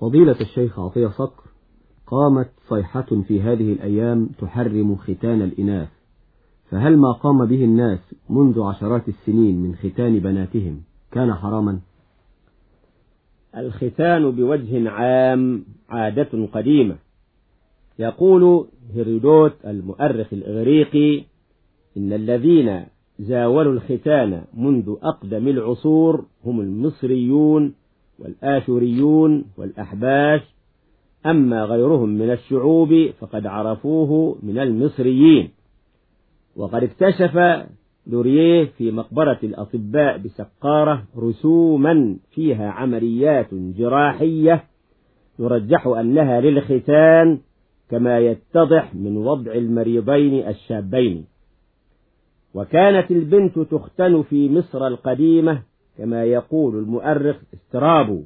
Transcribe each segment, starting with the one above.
فضيلة الشيخ عطية صقر قامت صيحة في هذه الأيام تحرم ختان الإناث فهل ما قام به الناس منذ عشرات السنين من ختان بناتهم كان حراما؟ الختان بوجه عام عادة قديمة يقول هيرودوت المؤرخ الإغريقي إن الذين زاولوا الختان منذ أقدم العصور هم المصريون والآشوريون والأحباش أما غيرهم من الشعوب فقد عرفوه من المصريين. وقد اكتشف دوريه في مقبرة الأطباء بسقارة رسوما فيها عمليات جراحية يرجح أنها للختان كما يتضح من وضع المريضين الشابين. وكانت البنت تختن في مصر القديمة كما يقول المؤرخ استرابو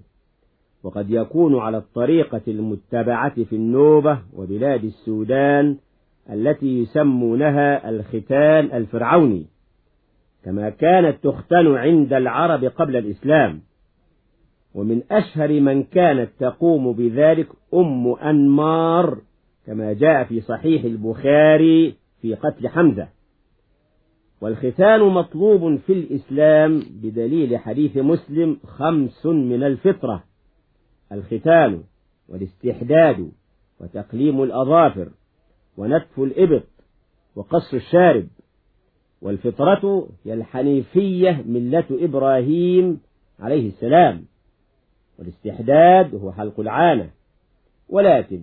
وقد يكون على الطريقة المتبعة في النوبة وبلاد السودان التي يسمونها الختان الفرعوني كما كانت تختن عند العرب قبل الإسلام. ومن أشهر من كانت تقوم بذلك أم أنمار كما جاء في صحيح البخاري في قتل حمزة. والختان مطلوب في الإسلام بدليل حديث مسلم خمس من الفطرة. الختان والاستحداد وتقليم الأظافر ونتف الإبط وقص الشارب. والفطرة هي الحنيفية ملة إبراهيم عليه السلام. والاستحداد هو حلق العانة. ولكن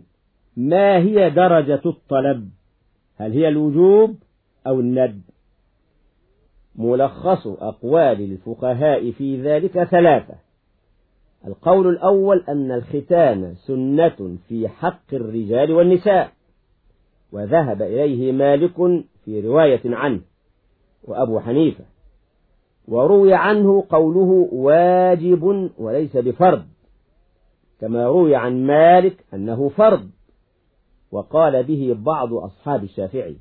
ما هي درجة الطلب؟ هل هي الوجوب أو الند ملخص أقوال الفقهاء في ذلك ثلاثة. القول الأول أن الختان سنة في حق الرجال والنساء وذهب إليه مالك في رواية عنه وأبو حنيفة وروي عنه قوله واجب وليس بفرض كما روي عن مالك أنه فرض وقال به بعض أصحاب الشافعي.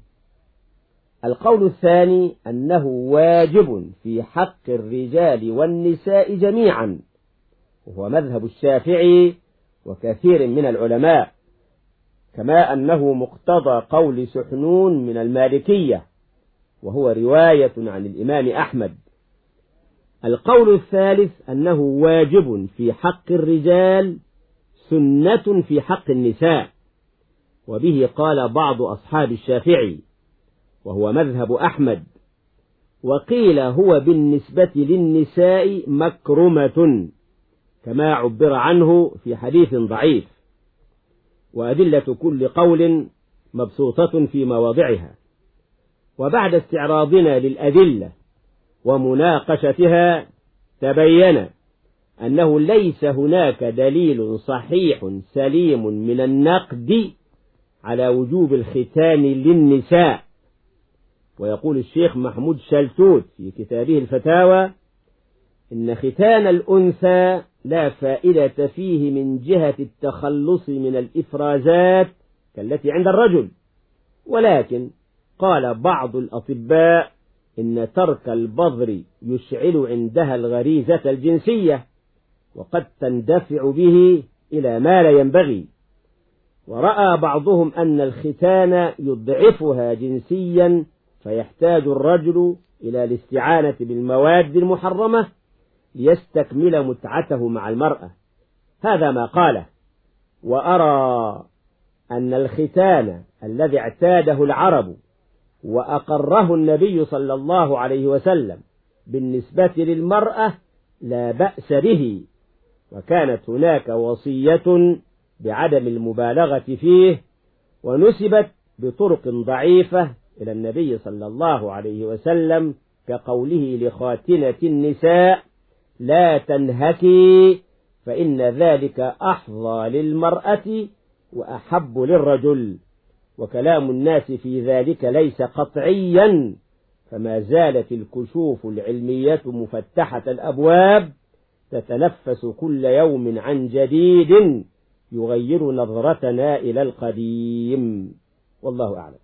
القول الثاني أنه واجب في حق الرجال والنساء جميعا وهو مذهب الشافعي وكثير من العلماء كما أنه مقتضى قول سحنون من المالكية وهو رواية عن الإمام أحمد. القول الثالث أنه واجب في حق الرجال سنة في حق النساء وبه قال بعض أصحاب الشافعي. وهو مذهب أحمد. وقيل هو بالنسبة للنساء مكرمة كما عبر عنه في حديث ضعيف. وأدلة كل قول مبسوطة في مواضعها. وبعد استعراضنا للأدلة ومناقشتها تبين أنه ليس هناك دليل صحيح سليم من النقد على وجوب الختان للنساء. ويقول الشيخ محمود شلتوت في كتابه الفتاوى إن ختان الأنثى لا فائدة فيه من جهة التخلص من الإفرازات كالتي عند الرجل. ولكن قال بعض الأطباء إن ترك البذر يشعل عندها الغريزة الجنسية وقد تندفع به إلى ما لا ينبغي. ورأى بعضهم أن الختان يضعفها جنسيا فيحتاج الرجل إلى الاستعانة بالمواد المحرمة ليستكمل متعته مع المرأة. هذا ما قاله. وأرى أن الختان الذي اعتاده العرب وأقره النبي صلى الله عليه وسلم بالنسبة للمرأة لا بأس به. وكانت هناك وصية بعدم المبالغة فيه ونسبت بطرق ضعيفة إلى النبي صلى الله عليه وسلم كقوله لخاتنة النساء لا تنهكي فإن ذلك أحظى للمرأة وأحب للرجل وكلام الناس في ذلك ليس قطعيا فما زالت الكشوف العلمية مفتحة الأبواب تتنفس كل يوم عن جديد يغير نظرتنا إلى القديم. والله أعلم.